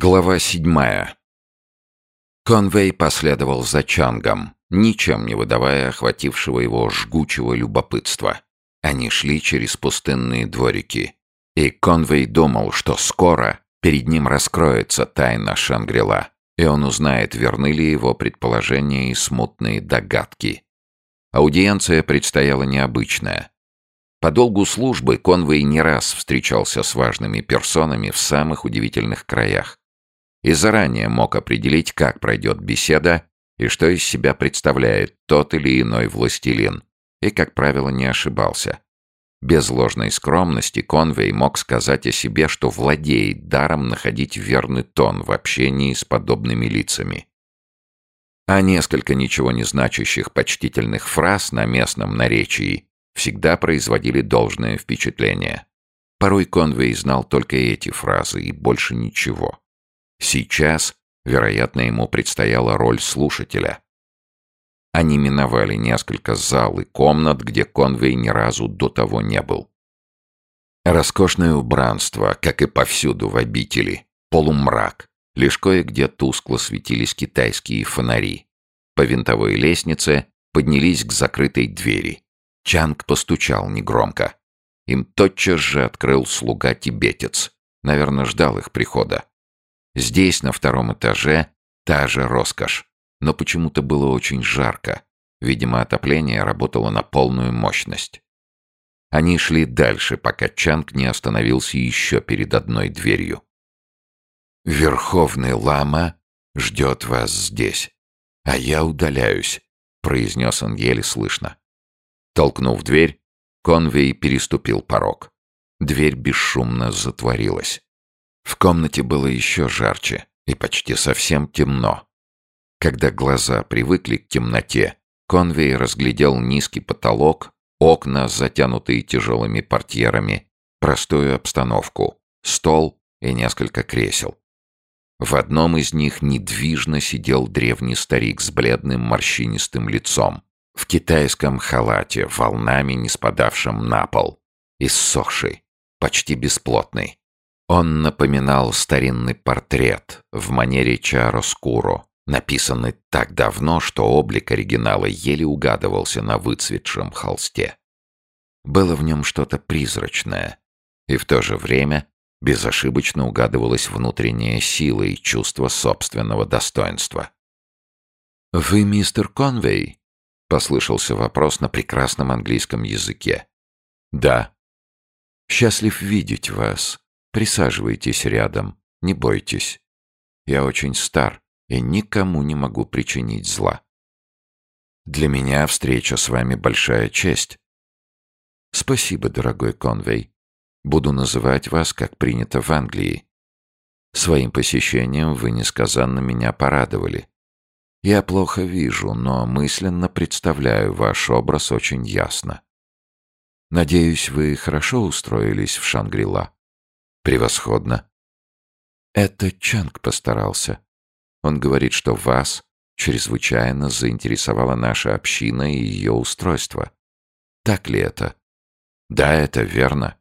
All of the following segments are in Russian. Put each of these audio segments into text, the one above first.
Глава седьмая. Конвей последовал за Чангом, ничем не выдавая охватившего его жгучего любопытства. Они шли через пустынные дворики, и Конвей думал, что скоро перед ним раскроется тайна Шангрила, и он узнает, верны ли его предположения и смутные догадки. Аудиенция предстояла необычная. По долгу службы Конвей не раз встречался с важными персонами в самых удивительных краях. И заранее мог определить, как пройдет беседа и что из себя представляет тот или иной властелин. И, как правило, не ошибался. Без ложной скромности Конвей мог сказать о себе, что владеет даром находить верный тон в общении с подобными лицами. А несколько ничего не значащих почтительных фраз на местном наречии всегда производили должное впечатление. Порой Конвей знал только эти фразы и больше ничего. Сейчас, вероятно, ему предстояла роль слушателя. Они миновали несколько зал и комнат, где Конвей ни разу до того не был. Роскошное убранство, как и повсюду в обители, полумрак, лишь кое-где тускло светились китайские фонари. По винтовой лестнице поднялись к закрытой двери. Чанг постучал негромко. Им тотчас же открыл слуга-тибетец. Наверное, ждал их прихода. Здесь, на втором этаже, та же роскошь. Но почему-то было очень жарко. Видимо, отопление работало на полную мощность. Они шли дальше, пока Чанг не остановился еще перед одной дверью. «Верховный лама ждет вас здесь, а я удаляюсь», — произнес он еле слышно. Толкнув дверь, Конвей переступил порог. Дверь бесшумно затворилась. В комнате было еще жарче и почти совсем темно. Когда глаза привыкли к темноте, Конвей разглядел низкий потолок, окна, затянутые тяжелыми портьерами, простую обстановку, стол и несколько кресел. В одном из них недвижно сидел древний старик с бледным морщинистым лицом в китайском халате, волнами не спадавшем на пол, иссохший, почти бесплотный. Он напоминал старинный портрет в манере чароскуро, написанный так давно, что облик оригинала еле угадывался на выцветшем холсте. Было в нем что-то призрачное, и в то же время безошибочно угадывалась внутренняя сила и чувство собственного достоинства. «Вы мистер Конвей?» — послышался вопрос на прекрасном английском языке. «Да». «Счастлив видеть вас. Присаживайтесь рядом, не бойтесь. Я очень стар и никому не могу причинить зла. Для меня встреча с вами большая честь. Спасибо, дорогой Конвей. Буду называть вас, как принято в Англии. Своим посещением вы несказанно меня порадовали. Я плохо вижу, но мысленно представляю ваш образ очень ясно. Надеюсь, вы хорошо устроились в Шангрила. Превосходно. Это Чанг постарался. Он говорит, что вас чрезвычайно заинтересовала наша община и ее устройство. Так ли это? Да, это верно.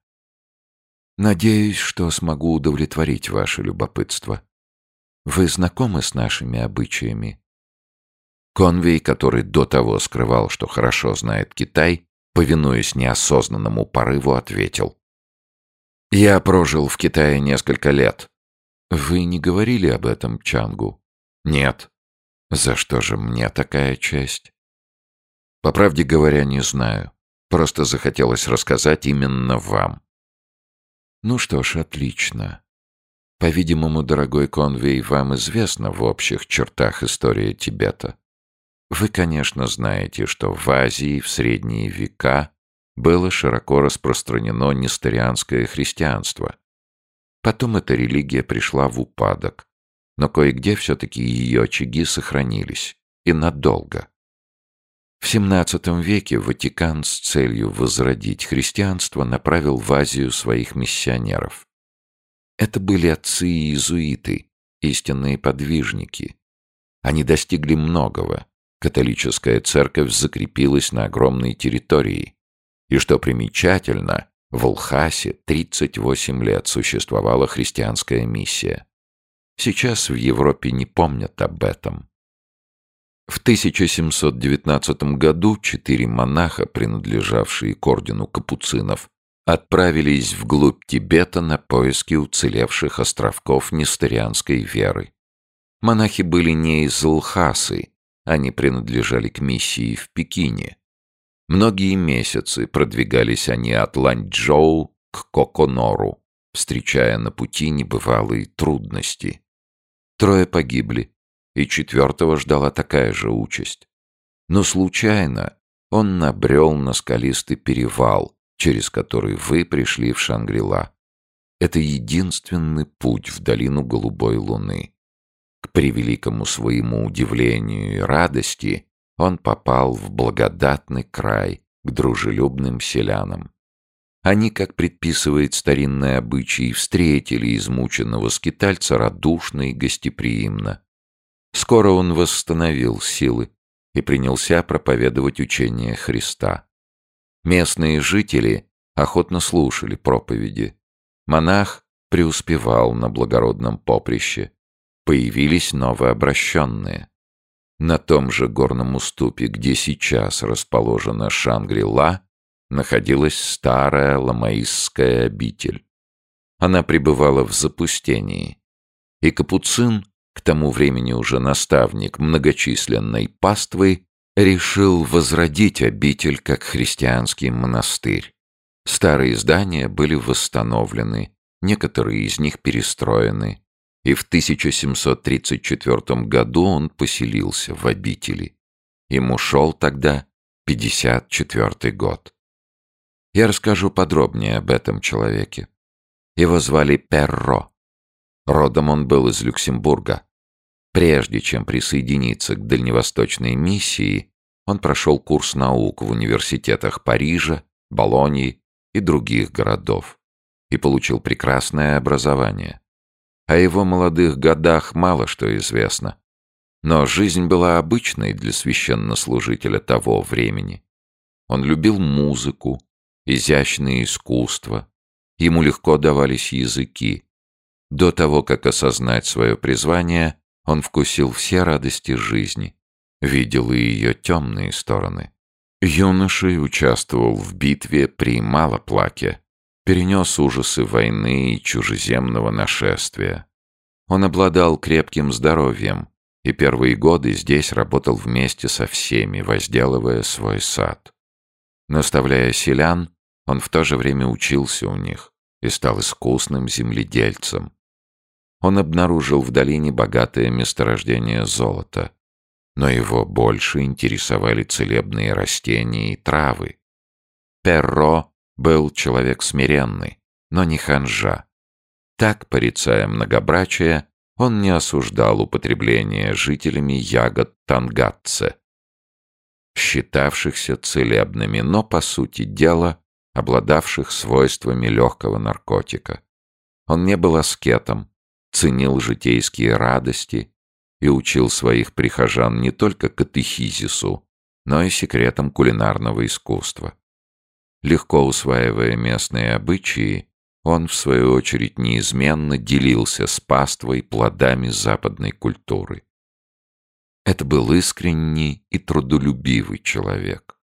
Надеюсь, что смогу удовлетворить ваше любопытство. Вы знакомы с нашими обычаями? Конвей, который до того скрывал, что хорошо знает Китай, повинуясь неосознанному порыву, ответил. «Я прожил в Китае несколько лет». «Вы не говорили об этом Чангу?» «Нет». «За что же мне такая честь?» «По правде говоря, не знаю. Просто захотелось рассказать именно вам». «Ну что ж, отлично. По-видимому, дорогой Конвей, вам известна в общих чертах история Тибета. Вы, конечно, знаете, что в Азии в средние века было широко распространено несторианское христианство. Потом эта религия пришла в упадок, но кое-где все-таки ее очаги сохранились, и надолго. В XVII веке Ватикан с целью возродить христианство направил в Азию своих миссионеров. Это были отцы и иезуиты, истинные подвижники. Они достигли многого, католическая церковь закрепилась на огромной территории. И что примечательно, в Улхасе 38 лет существовала христианская миссия. Сейчас в Европе не помнят об этом. В 1719 году четыре монаха, принадлежавшие к ордену капуцинов, отправились вглубь Тибета на поиски уцелевших островков несторианской веры. Монахи были не из Лхасы, они принадлежали к миссии в Пекине. Многие месяцы продвигались они от Ланчжоу к Коконору, встречая на пути небывалые трудности. Трое погибли, и четвертого ждала такая же участь. Но случайно он набрел на скалистый перевал, через который вы пришли в Шангрила. Это единственный путь в долину Голубой Луны. К превеликому своему удивлению и радости он попал в благодатный край к дружелюбным селянам. Они, как предписывает старинный обычай, встретили измученного скитальца радушно и гостеприимно. Скоро он восстановил силы и принялся проповедовать учение Христа. Местные жители охотно слушали проповеди. Монах преуспевал на благородном поприще. Появились новообращенные. На том же горном уступе, где сейчас расположена Шангри-Ла, находилась старая ламаистская обитель. Она пребывала в запустении, и Капуцин к тому времени уже наставник многочисленной паствы, решил возродить обитель как христианский монастырь. Старые здания были восстановлены, некоторые из них перестроены, и в 1734 году он поселился в обители. Ему шел тогда 54 год. Я расскажу подробнее об этом человеке. Его звали Перро. Родом он был из Люксембурга. Прежде чем присоединиться к дальневосточной миссии, он прошел курс наук в университетах Парижа, Болоньи и других городов и получил прекрасное образование. О его молодых годах мало что известно. Но жизнь была обычной для священнослужителя того времени. Он любил музыку, изящное искусство. Ему легко давались языки. До того, как осознать свое призвание, он вкусил все радости жизни, видел и ее темные стороны. Юношей участвовал в битве при Малоплаке, перенес ужасы войны и чужеземного нашествия. Он обладал крепким здоровьем и первые годы здесь работал вместе со всеми, возделывая свой сад. Наставляя селян, он в то же время учился у них и стал искусным земледельцем он обнаружил в долине богатое месторождение золота. Но его больше интересовали целебные растения и травы. Перро был человек смиренный, но не ханжа. Так, порицая многобрачие, он не осуждал употребление жителями ягод тангатце, считавшихся целебными, но, по сути дела, обладавших свойствами легкого наркотика. Он не был аскетом, ценил житейские радости и учил своих прихожан не только катехизису, но и секретам кулинарного искусства. Легко усваивая местные обычаи, он, в свою очередь, неизменно делился с паствой плодами западной культуры. Это был искренний и трудолюбивый человек.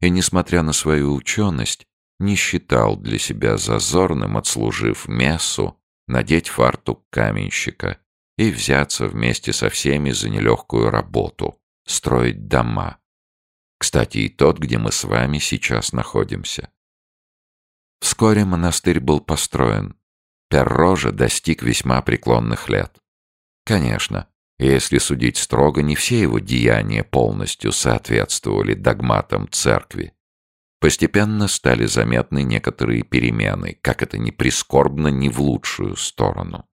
И, несмотря на свою ученость, не считал для себя зазорным, отслужив мессу, надеть фартук каменщика и взяться вместе со всеми за нелегкую работу — строить дома. Кстати, и тот, где мы с вами сейчас находимся. Вскоре монастырь был построен. Перро же достиг весьма преклонных лет. Конечно, если судить строго, не все его деяния полностью соответствовали догматам церкви. Постепенно стали заметны некоторые перемены, как это ни прискорбно, ни в лучшую сторону.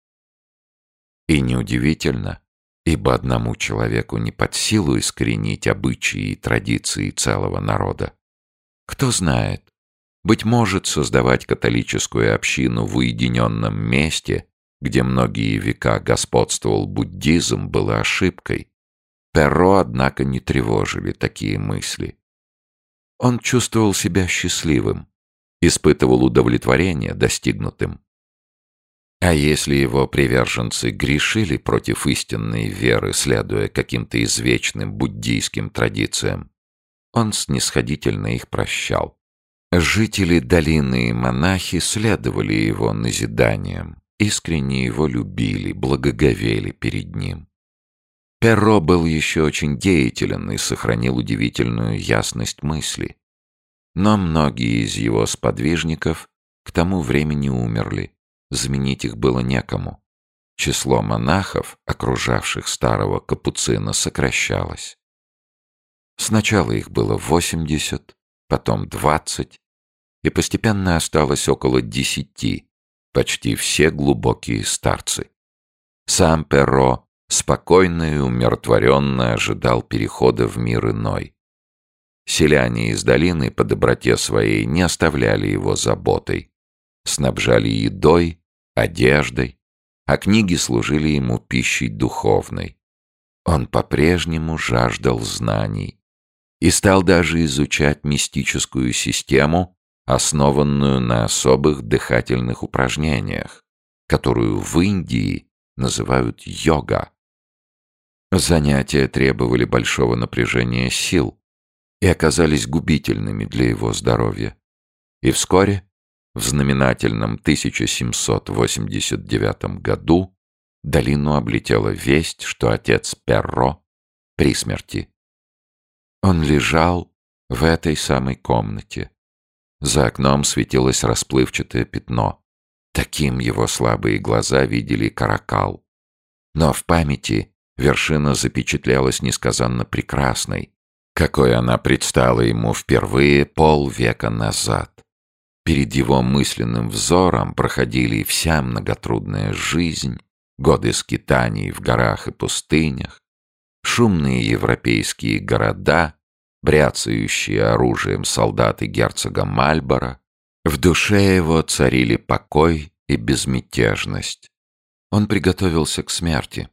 И неудивительно, ибо одному человеку не под силу искоренить обычаи и традиции целого народа. Кто знает, быть может, создавать католическую общину в уединенном месте, где многие века господствовал буддизм, было ошибкой. Перро, однако, не тревожили такие мысли. Он чувствовал себя счастливым, испытывал удовлетворение достигнутым. А если его приверженцы грешили против истинной веры, следуя каким-то извечным буддийским традициям, он снисходительно их прощал. Жители долины и монахи следовали его назиданиям, искренне его любили, благоговели перед ним. Перро был еще очень деятелен и сохранил удивительную ясность мысли. Но многие из его сподвижников к тому времени умерли, заменить их было некому. Число монахов, окружавших старого капуцина, сокращалось. Сначала их было 80, потом 20, и постепенно осталось около 10, почти все глубокие старцы. Сам Перро спокойно и умиротворенно ожидал перехода в мир иной. Селяне из долины по доброте своей не оставляли его заботой, снабжали едой, одеждой, а книги служили ему пищей духовной. Он по-прежнему жаждал знаний и стал даже изучать мистическую систему, основанную на особых дыхательных упражнениях, которую в Индии называют йога. Занятия требовали большого напряжения сил и оказались губительными для его здоровья. И вскоре, в знаменательном 1789 году, долину облетела весть, что отец Перро при смерти. Он лежал в этой самой комнате. За окном светилось расплывчатое пятно. Таким его слабые глаза видели каракал. Но в памяти вершина запечатлелась несказанно прекрасной, какой она предстала ему впервые полвека назад. Перед его мысленным взором проходили вся многотрудная жизнь, годы скитаний в горах и пустынях, шумные европейские города, бряцающие оружием солдаты герцога Мальбора. В душе его царили покой и безмятежность. Он приготовился к смерти.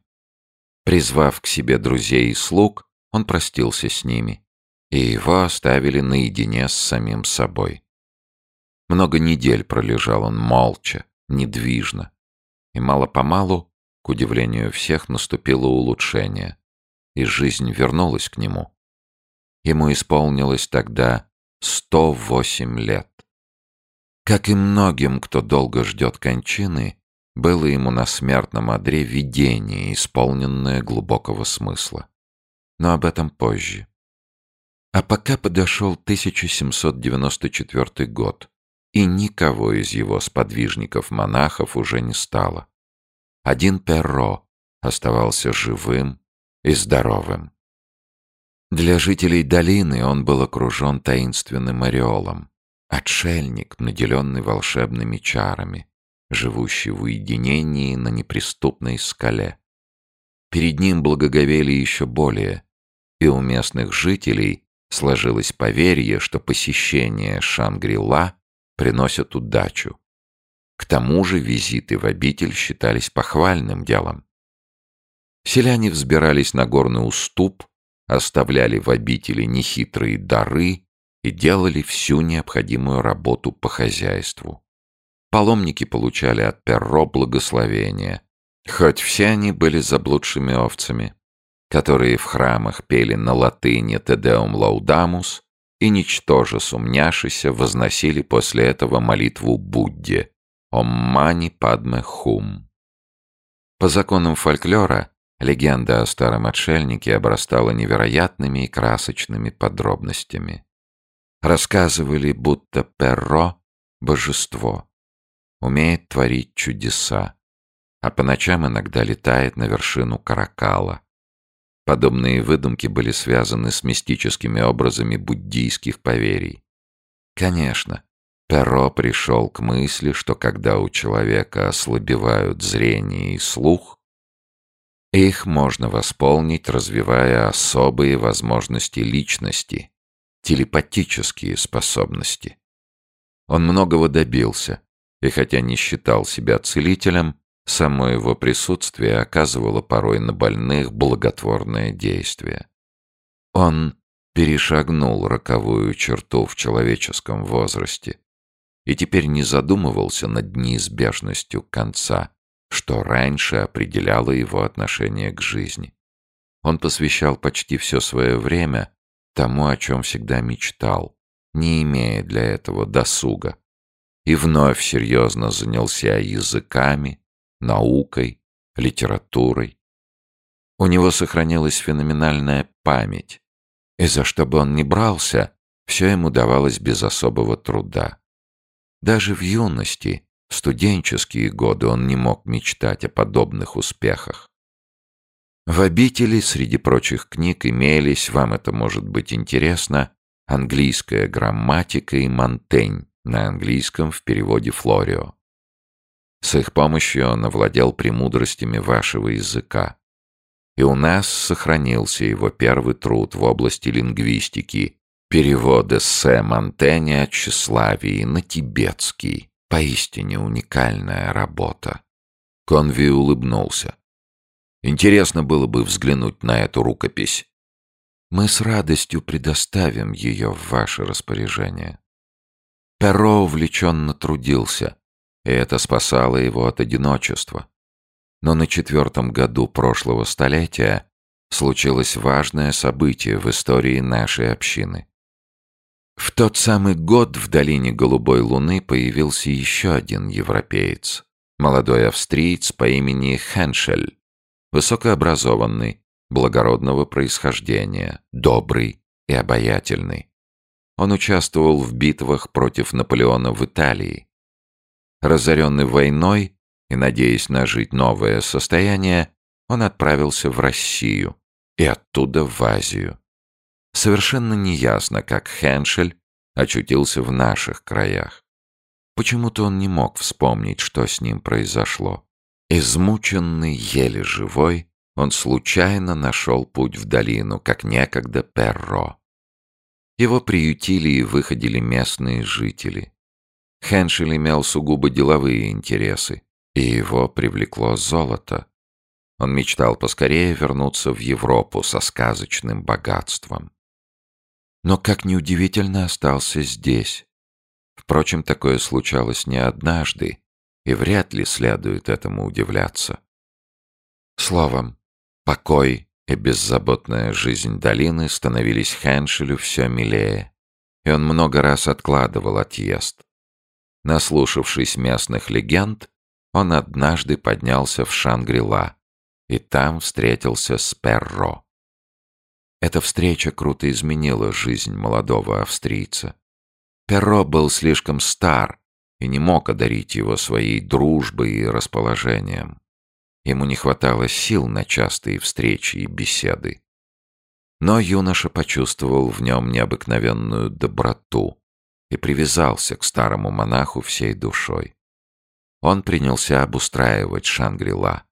Призвав к себе друзей и слуг, он простился с ними, и его оставили наедине с самим собой. Много недель пролежал он молча, недвижно, и мало-помалу, к удивлению всех, наступило улучшение, и жизнь вернулась к нему. Ему исполнилось тогда 108 лет. Как и многим, кто долго ждет кончины, было ему на смертном одре видение, исполненное глубокого смысла. Но об этом позже. А пока подошел 1794 год, и никого из его сподвижников-монахов уже не стало. Один Перро оставался живым и здоровым. Для жителей долины он был окружен таинственным ореолом, отшельник, наделенный волшебными чарами, живущий в уединении на неприступной скале. Перед ним благоговели еще более, и у местных жителей сложилось поверье, что посещение Шангри-Ла приносит удачу. К тому же визиты в обитель считались похвальным делом. Селяне взбирались на горный уступ, оставляли в обители нехитрые дары и делали всю необходимую работу по хозяйству. Паломники получали от Перро благословения, хоть все они были заблудшими овцами, которые в храмах пели на латыни «Тедеум лаудамус» и, ничтоже сумняшися, возносили после этого молитву Будде «Ом мани падме хум». По законам фольклора легенда о старом отшельнике обрастала невероятными и красочными подробностями. Рассказывали, будто Перро — божество, умеет творить чудеса, а по ночам иногда летает на вершину каракала. Подобные выдумки были связаны с мистическими образами буддийских поверий. Конечно, Перо пришел к мысли, что когда у человека ослабевают зрение и слух, их можно восполнить, развивая особые возможности личности, телепатические способности. Он многого добился, и хотя не считал себя целителем, само его присутствие оказывало порой на больных благотворное действие. Он перешагнул роковую черту в человеческом возрасте и теперь не задумывался над неизбежностью конца. что раньше определяло его отношение к жизни. Он посвящал почти все свое время тому, о чем всегда мечтал, не имея для этого досуга. И вновь серьезно занялся языками, наукой, литературой. У него сохранилась феноменальная память, и за что бы он ни брался, все ему давалось без особого труда. Даже в юности, студенческие годы он не мог мечтать о подобных успехах. В обители, среди прочих книг, имелись, вам это может быть интересно, английская грамматика и Монтень на английском в переводе Флорио. С их помощью он овладел премудростями вашего языка. И у нас сохранился его первый труд в области лингвистики, перевод эссе Монтэня от тщеславии на тибетский. Поистине уникальная работа. Конви улыбнулся. Интересно было бы взглянуть на эту рукопись. Мы с радостью предоставим ее в ваше распоряжение. Перо увлеченно трудился, и это спасало его от одиночества. Но на четвертом году прошлого столетия случилось важное событие в истории нашей общины. В тот самый год в долине Голубой Луны появился еще один европеец, молодой австриец по имени Хеншель, высокообразованный, благородного происхождения, добрый и обаятельный. Он участвовал в битвах против Наполеона в Италии. Разоренный войной и надеясь нажить новое состояние, он отправился в Россию и оттуда в Азию. Совершенно неясно, как Хеншель очутился в наших краях. Почему-то он не мог вспомнить, что с ним произошло. Измученный, еле живой, он случайно нашел путь в долину, как некогда Перро. Его приютили и выходили местные жители. Хеншель имел сугубо деловые интересы, и его привлекло золото. Он мечтал поскорее вернуться в Европу со сказочным богатством. Но, как неудивительно, остался здесь. Впрочем, такое случалось не однажды, и вряд ли следует этому удивляться. Словом, покой и беззаботная жизнь долины становились Хеншелю все милее, и он много раз откладывал отъезд. Наслушавшись местных легенд, он однажды поднялся в Шангрила и там встретился с Перро. Эта встреча круто изменила жизнь молодого австрийца. Перро был слишком стар, и не мог одарить его своей дружбой и расположением. Ему не хватало сил на частые встречи и беседы. Но юноша почувствовал в нем необыкновенную доброту и привязался к старому монаху всей душой. Он принялся обустраивать Шангрила.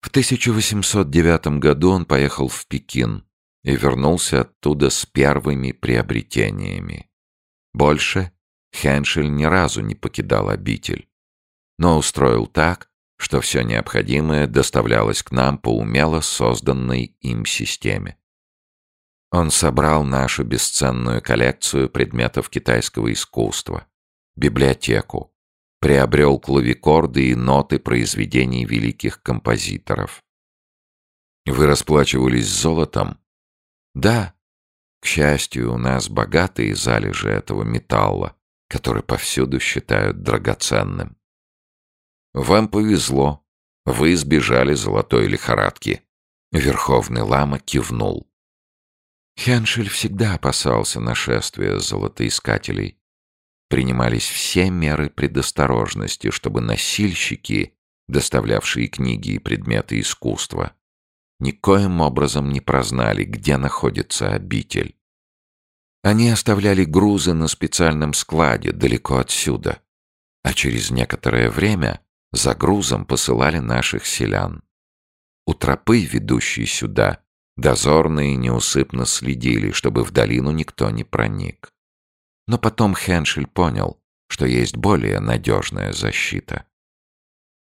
В 1809 году он поехал в Пекин и вернулся оттуда с первыми приобретениями. Больше Хеншель ни разу не покидал обитель, но устроил так, что все необходимое доставлялось к нам по умело созданной им системе. Он собрал нашу бесценную коллекцию предметов китайского искусства, библиотеку, приобрел клавикорды и ноты произведений великих композиторов. Вы расплачивались золотом? Да. К счастью, у нас богатые залежи этого металла, который повсюду считают драгоценным. Вам повезло. Вы избежали золотой лихорадки. Верховный лама кивнул. Хеншель всегда опасался нашествия золотоискателей. Принимались все меры предосторожности, чтобы носильщики, доставлявшие книги и предметы искусства, никоим образом не прознали, где находится обитель. Они оставляли грузы на специальном складе далеко отсюда, а через некоторое время за грузом посылали наших селян. У тропы, ведущей сюда, дозорные неусыпно следили, чтобы в долину никто не проник. Но потом Хеншель понял, что есть более надежная защита.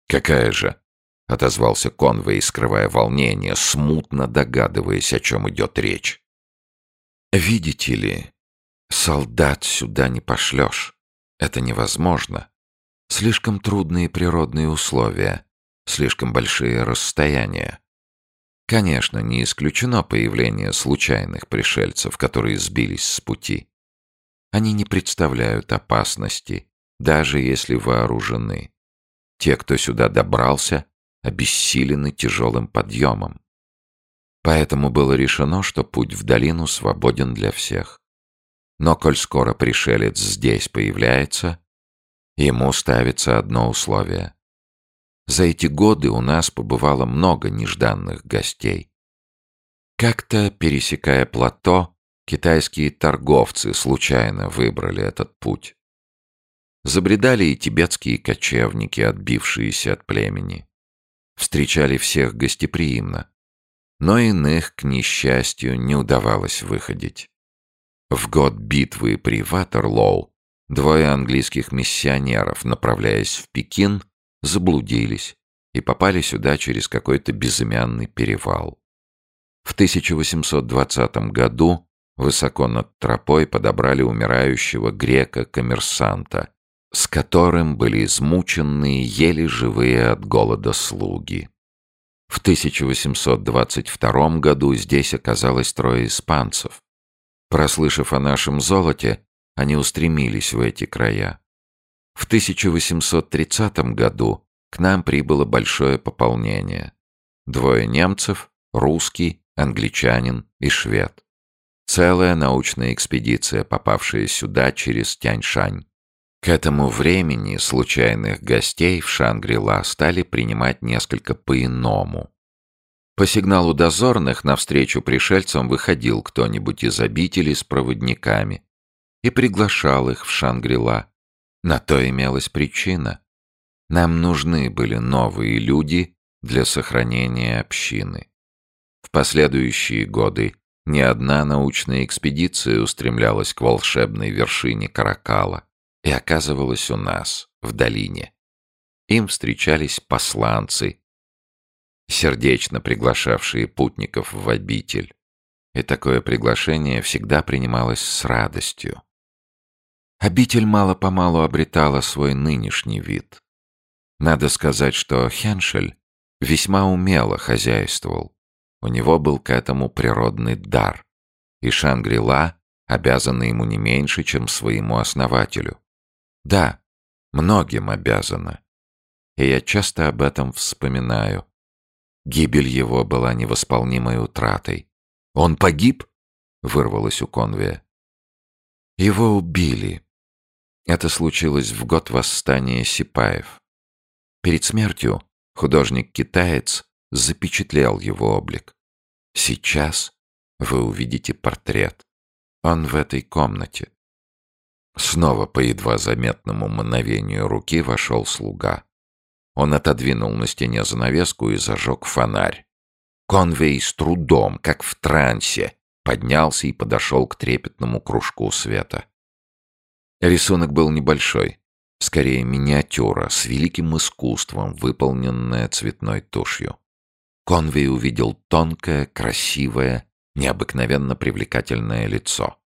«Какая же?» — отозвался Конвей, скрывая волнение, смутно догадываясь, о чем идет речь. Видите ли, солдат сюда не пошлешь. Это невозможно. Слишком трудные природные условия. слишком большие расстояния. Конечно, не исключено появление случайных пришельцев, которые сбились с пути. Они не представляют опасности, даже если вооружены. Те, кто сюда добрался, обессилены тяжелым подъемом. Поэтому было решено, что путь в долину свободен для всех. Но коль скоро пришелец здесь появляется, ему ставится одно условие. За эти годы у нас побывало много нежданных гостей. Как-то, пересекая плато, китайские торговцы случайно выбрали этот путь. Забредали и тибетские кочевники, отбившиеся от племени. Встречали всех гостеприимно. Но иных, к несчастью, не удавалось выходить. В год битвы при Ватерлоу двое английских миссионеров, направляясь в Пекин, заблудились и попали сюда через какой-то безымянный перевал. В 1820 году высоко над тропой подобрали умирающего грека-коммерсанта, с которым были измученные, еле живые от голода слуги. В 1822 году здесь оказалось трое испанцев. Прослышав о нашем золоте, они устремились в эти края. В 1830 году к нам прибыло большое пополнение. Двое немцев, русский, англичанин и швед. Целая научная экспедиция, попавшая сюда через Тяньшань. К этому времени случайных гостей в Шангри-Ла стали принимать несколько по-иному. По сигналу дозорных навстречу пришельцам выходил кто-нибудь из обители с проводниками и приглашал их в Шангри-Ла, на то имелась причина. Нам нужны были новые люди для сохранения общины. В последующие годы ни одна научная экспедиция устремлялась к волшебной вершине Каракала и оказывалась у нас, в долине. Им встречались посланцы, сердечно приглашавшие путников в обитель. И такое приглашение всегда принималось с радостью. Обитель мало-помалу обретала свой нынешний вид. Надо сказать, что Хеншель весьма умело хозяйствовал. У него был к этому природный дар, и Шангри-Ла обязана ему не меньше, чем своему основателю. Да, многим обязана. И я часто об этом вспоминаю. Гибель его была невосполнимой утратой. «Он погиб?» — вырвалось у Конвия. «Его убили», это случилось в год восстания Сипаев. Перед смертью художник-китаец запечатлел его облик. Сейчас вы увидите портрет. Он в этой комнате. Снова по едва заметному мановению руки вошел слуга. Он отодвинул на стене занавеску и зажег фонарь. Конвей с трудом, как в трансе, поднялся и подошел к трепетному кружку света. Рисунок был небольшой, скорее миниатюра, с великим искусством, выполненная цветной тушью. Конвей увидел тонкое, красивое, необыкновенно привлекательное лицо.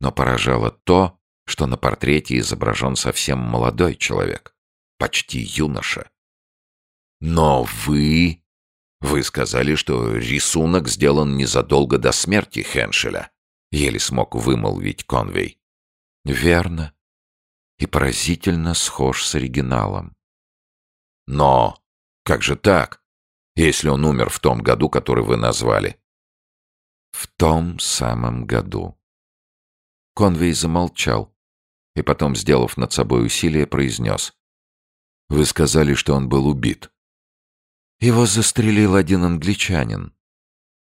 Но поражало то, что на портрете изображен совсем молодой человек, почти юноша. «Но вы...» «Вы сказали, что рисунок сделан незадолго до смерти Хеншеля», — еле смог вымолвить Конвей. Верно. И поразительно схож с оригиналом. Но как же так, если он умер в том году, который вы назвали? В том самом году. Конвей замолчал и потом, сделав над собой усилие, произнес. Вы сказали, что он был убит. Его застрелил один англичанин.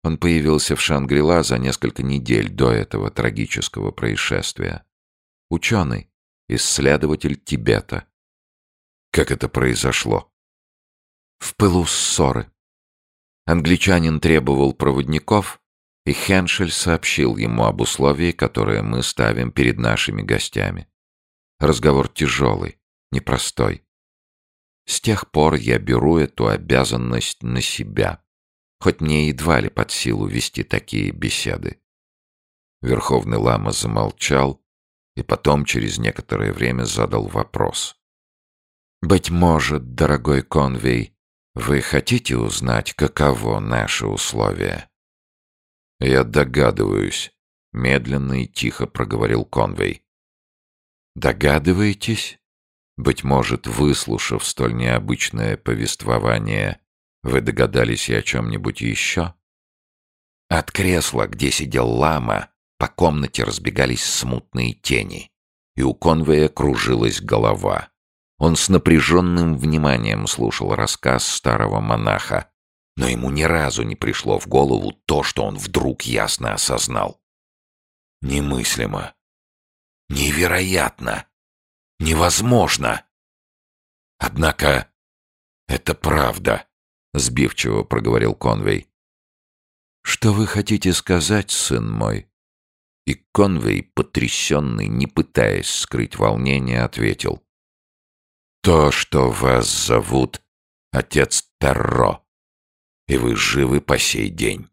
Он появился в Шангрила за несколько недель до этого трагического происшествия. Ученый, исследователь Тибета. Как это произошло? В пылу ссоры. Англичанин требовал проводников, и Хеншель сообщил ему об условии, которые мы ставим перед нашими гостями. Разговор тяжелый, непростой. С тех пор я беру эту обязанность на себя, хоть мне едва ли под силу вести такие беседы. Верховный лама замолчал, и потом через некоторое время задал вопрос. «Быть может, дорогой Конвей, «Вы хотите узнать, каково наше условие?» «Я догадываюсь», — медленно и тихо проговорил Конвей. «Догадываетесь? Быть может, выслушав столь необычное повествование, вы догадались и о чем-нибудь еще?» От кресла, где сидел лама, по комнате разбегались смутные тени, и у Конвея кружилась голова. Он с напряженным вниманием слушал рассказ старого монаха, но ему ни разу не пришло в голову то, что он вдруг ясно осознал. Немыслимо. Невероятно. Невозможно. Однако это правда, сбивчиво проговорил Конвей. Что вы хотите сказать, сын мой? И Конвей, потрясенный, не пытаясь скрыть волнение, ответил. То, что вас зовут отец Терро, и вы живы по сей день.